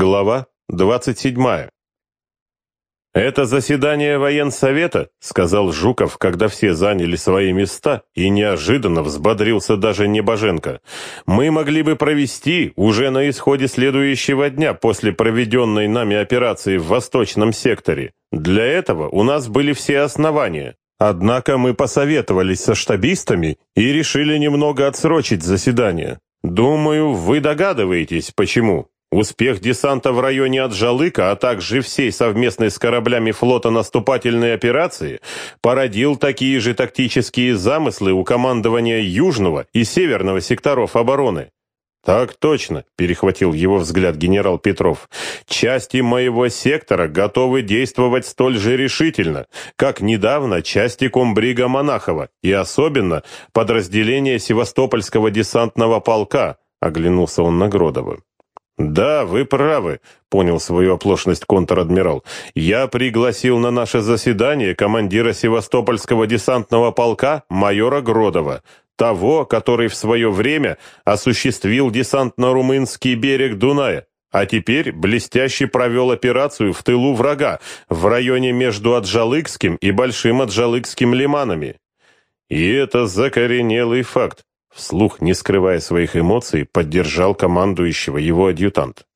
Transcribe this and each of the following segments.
Глава 27. «Это заседание военсовета», — сказал Жуков, когда все заняли свои места, и неожиданно взбодрился даже Небоженко. «Мы могли бы провести уже на исходе следующего дня после проведенной нами операции в Восточном секторе. Для этого у нас были все основания. Однако мы посоветовались со штабистами и решили немного отсрочить заседание. Думаю, вы догадываетесь, почему». Успех десанта в районе Аджалыка, а также всей совместной с кораблями флота наступательной операции породил такие же тактические замыслы у командования Южного и Северного секторов обороны. «Так точно», — перехватил его взгляд генерал Петров. «Части моего сектора готовы действовать столь же решительно, как недавно части комбрига Монахова и особенно подразделение Севастопольского десантного полка», — оглянулся он на Гродова. «Да, вы правы», — понял свою оплошность контр-адмирал. «Я пригласил на наше заседание командира Севастопольского десантного полка майора Гродова, того, который в свое время осуществил десант на румынский берег Дуная, а теперь блестяще провел операцию в тылу врага в районе между Аджалыкским и Большим Аджалыкским лиманами. И это закоренелый факт. Вслух, не скрывая своих эмоций, поддержал командующего его адъютант.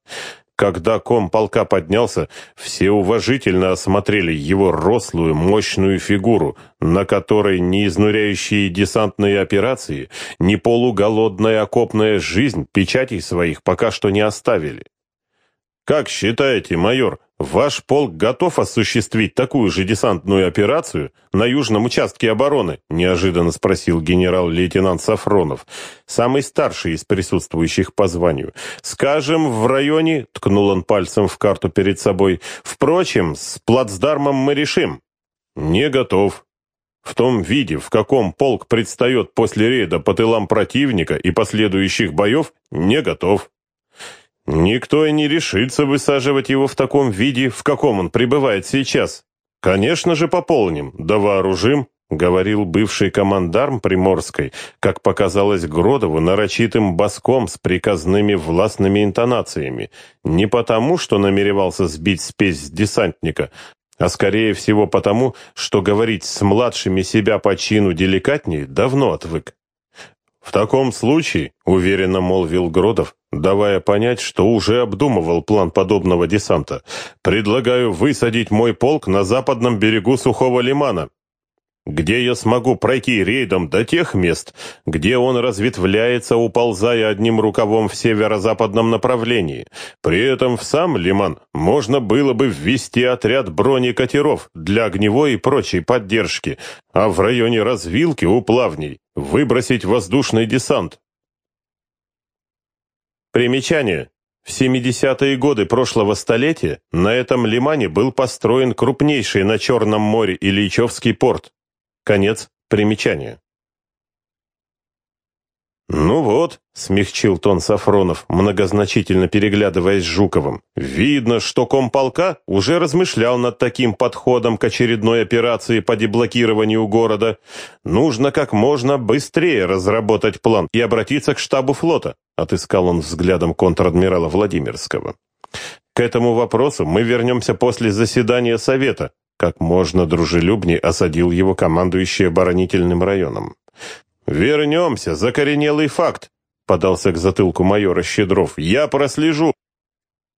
Когда ком полка поднялся, все уважительно осмотрели его рослую, мощную фигуру, на которой ни изнуряющие десантные операции, ни полуголодная окопная жизнь печатей своих пока что не оставили. «Как считаете, майор, ваш полк готов осуществить такую же десантную операцию на южном участке обороны?» неожиданно спросил генерал-лейтенант Сафронов, самый старший из присутствующих по званию. «Скажем, в районе...» — ткнул он пальцем в карту перед собой. «Впрочем, с плацдармом мы решим». «Не готов», в том виде, в каком полк предстает после рейда по тылам противника и последующих боев, не готов. Никто и не решится высаживать его в таком виде, в каком он пребывает сейчас. Конечно же, пополним, да вооружим, говорил бывший командарм Приморской, как показалось Гродову, нарочитым баском с приказными властными интонациями. Не потому, что намеревался сбить спесь десантника, а скорее всего потому, что говорить с младшими себя по чину деликатнее давно отвык. «В таком случае», — уверенно молвил Гродов, давая понять, что уже обдумывал план подобного десанта, «предлагаю высадить мой полк на западном берегу Сухого лимана, где я смогу пройти рейдом до тех мест, где он разветвляется, уползая одним рукавом в северо-западном направлении. При этом в сам лиман можно было бы ввести отряд бронекатеров для огневой и прочей поддержки, а в районе развилки у плавней выбросить воздушный десант. Примечание. В 70-е годы прошлого столетия на этом лимане был построен крупнейший на Черном море Ильичевский порт. Конец примечания. «Ну вот», — смягчил тон Сафронов, многозначительно переглядываясь с Жуковым, «видно, что комполка уже размышлял над таким подходом к очередной операции по деблокированию города. Нужно как можно быстрее разработать план и обратиться к штабу флота», — отыскал он взглядом контр-адмирала Владимирского. «К этому вопросу мы вернемся после заседания Совета, как можно дружелюбнее осадил его командующий оборонительным районом. «Вернемся, закоренелый факт», — подался к затылку майора Щедров. «Я прослежу».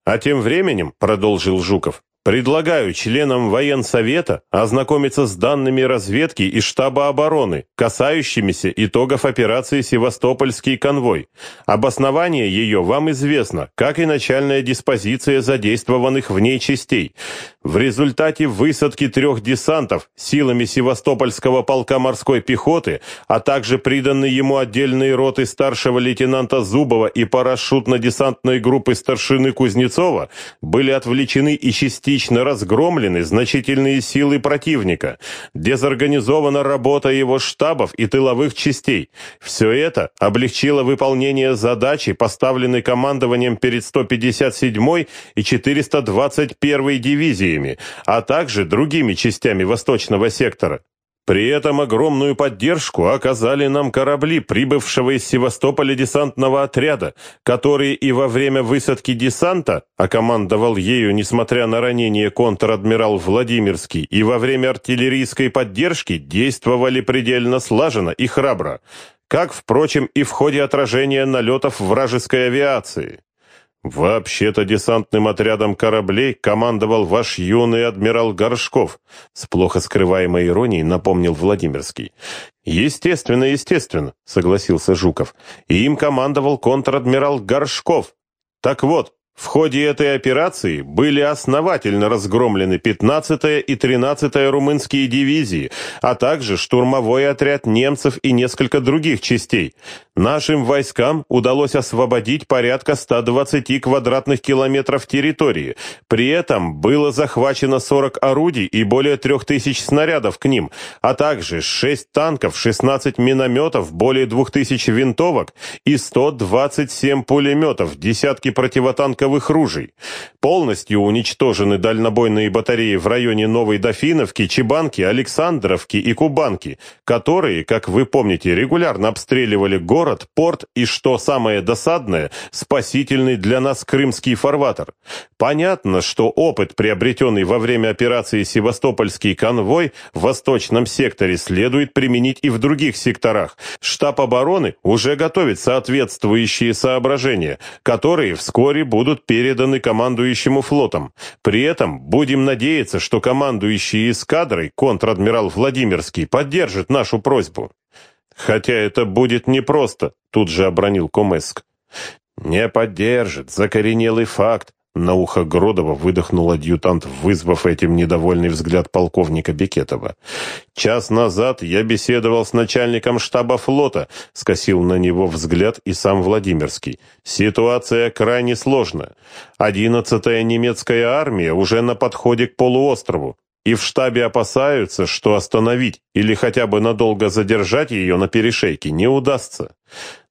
«А тем временем», — продолжил Жуков, Предлагаю членам военсовета ознакомиться с данными разведки и штаба обороны, касающимися итогов операции «Севастопольский конвой». Обоснование ее вам известно, как и начальная диспозиция задействованных в ней частей. В результате высадки трех десантов силами Севастопольского полка морской пехоты, а также приданные ему отдельные роты старшего лейтенанта Зубова и парашютно-десантной группы старшины Кузнецова, были отвлечены и части частично разгромлены значительные силы противника, дезорганизована работа его штабов и тыловых частей. Все это облегчило выполнение задачи, поставленной командованием перед 157-й и 421-й дивизиями, а также другими частями Восточного сектора. При этом огромную поддержку оказали нам корабли, прибывшего из Севастополя десантного отряда, который и во время высадки десанта, а командовал ею, несмотря на ранение контр-адмирал Владимирский, и во время артиллерийской поддержки действовали предельно слаженно и храбро, как, впрочем, и в ходе отражения налетов вражеской авиации. «Вообще-то десантным отрядом кораблей командовал ваш юный адмирал Горшков», с плохо скрываемой иронией напомнил Владимирский. «Естественно, естественно», — согласился Жуков. «И им командовал контр-адмирал Горшков. Так вот, в ходе этой операции были основательно разгромлены 15-я и 13-я румынские дивизии, а также штурмовой отряд немцев и несколько других частей. Нашим войскам удалось освободить порядка 120 квадратных километров территории. При этом было захвачено 40 орудий и более 3000 снарядов к ним, а также 6 танков, 16 минометов, более 2000 винтовок и 127 пулеметов, десятки противотанковых ружей. Полностью уничтожены дальнобойные батареи в районе Новой Дофиновки, Чебанки, Александровки и Кубанки, которые, как вы помните, регулярно обстреливали город, порт и, что самое досадное, спасительный для нас крымский фарватер. Понятно, что опыт, приобретенный во время операции «Севастопольский конвой» в восточном секторе, следует применить и в других секторах. Штаб обороны уже готовит соответствующие соображения, которые вскоре будут переданы командующему флотом. При этом будем надеяться, что командующий эскадрой контр-адмирал Владимирский поддержит нашу просьбу. Хотя это будет непросто, тут же обронил Комеск. Не поддержит, закоренелый факт. На ухо Гродова выдохнул адъютант, вызвав этим недовольный взгляд полковника Бекетова. «Час назад я беседовал с начальником штаба флота», — скосил на него взгляд и сам Владимирский. «Ситуация крайне сложная. Одиннадцатая немецкая армия уже на подходе к полуострову и в штабе опасаются, что остановить или хотя бы надолго задержать ее на перешейке не удастся.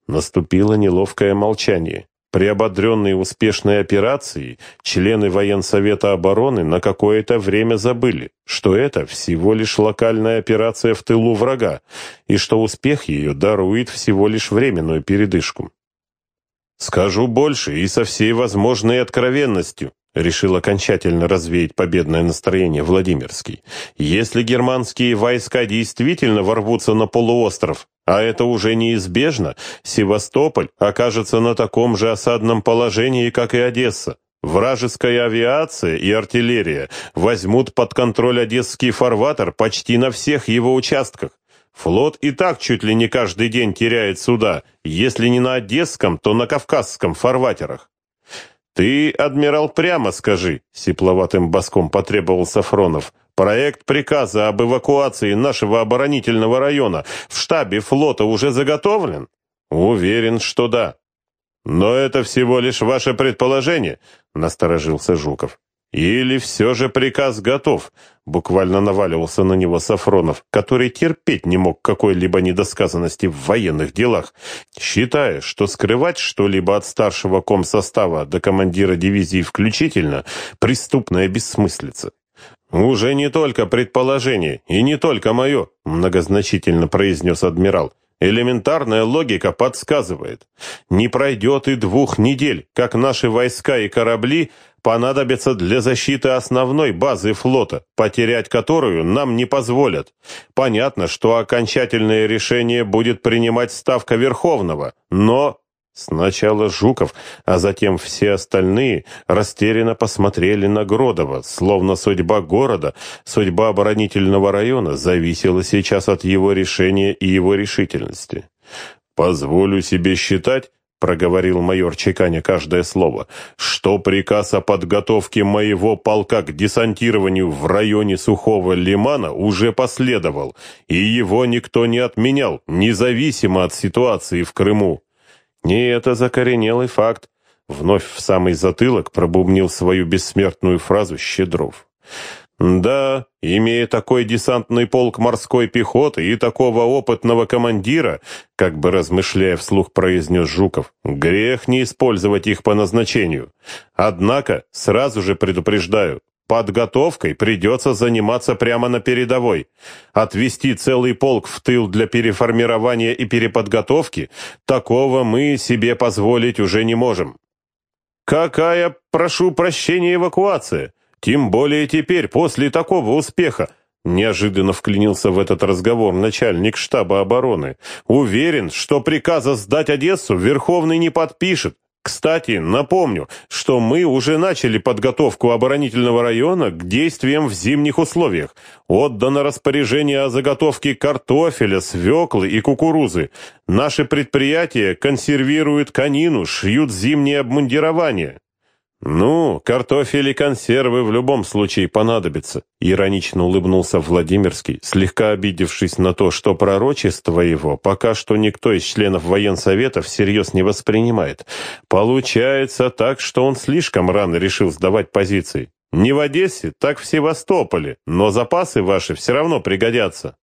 Наступило неловкое молчание. Приободренные успешной операцией, члены Военсовета обороны на какое-то время забыли, что это всего лишь локальная операция в тылу врага, и что успех ее дарует всего лишь временную передышку. Скажу больше и со всей возможной откровенностью. Решил окончательно развеять победное настроение Владимирский. Если германские войска действительно ворвутся на полуостров, а это уже неизбежно, Севастополь окажется на таком же осадном положении, как и Одесса. Вражеская авиация и артиллерия возьмут под контроль Одесский фарватер почти на всех его участках. Флот и так чуть ли не каждый день теряет суда, если не на Одесском, то на Кавказском фарватерах. «Ты, адмирал, прямо скажи», — сипловатым боском потребовал Сафронов. «Проект приказа об эвакуации нашего оборонительного района в штабе флота уже заготовлен?» «Уверен, что да». «Но это всего лишь ваше предположение», — насторожился Жуков. «Или все же приказ готов?» — буквально наваливался на него Сафронов, который терпеть не мог какой-либо недосказанности в военных делах, считая, что скрывать что-либо от старшего комсостава до командира дивизии включительно — преступная бессмыслица. «Уже не только предположение, и не только мое», — многозначительно произнес адмирал. Элементарная логика подсказывает. Не пройдет и двух недель, как наши войска и корабли понадобятся для защиты основной базы флота, потерять которую нам не позволят. Понятно, что окончательное решение будет принимать Ставка Верховного, но... Сначала Жуков, а затем все остальные растерянно посмотрели на Гродова, словно судьба города, судьба оборонительного района зависела сейчас от его решения и его решительности. «Позволю себе считать, проговорил майор чеканя каждое слово, что приказ о подготовке моего полка к десантированию в районе Сухого лимана уже последовал, и его никто не отменял, независимо от ситуации в Крыму. Не это закоренелый факт. Вновь в самый затылок пробубнил свою бессмертную фразу Щедров. Да, имея такой десантный полк морской пехоты и такого опытного командира, как бы размышляя вслух произнес Жуков, грех не использовать их по назначению. Однако, сразу же предупреждаю, подготовкой придется заниматься прямо на передовой. Отвести целый полк в тыл для переформирования и переподготовки, такого мы себе позволить уже не можем. Какая, прошу прощения, эвакуация? Тем более теперь, после такого успеха, Неожиданно вклинился в этот разговор начальник штаба обороны. Уверен, что приказа сдать Одессу Верховный не подпишет. Кстати, напомню, что мы уже начали подготовку оборонительного района к действиям в зимних условиях. Отдано распоряжение о заготовке картофеля, свеклы и кукурузы. Наши предприятия консервируют конину, шьют зимнее обмундирование. «Ну, картофель и консервы в любом случае понадобятся», — иронично улыбнулся Владимирский, слегка обидевшись на то, что пророчество его пока что никто из членов военсовета всерьез не воспринимает. Получается так, что он слишком рано решил сдавать позиции. Не в Одессе, так в Севастополе, но запасы ваши все равно пригодятся.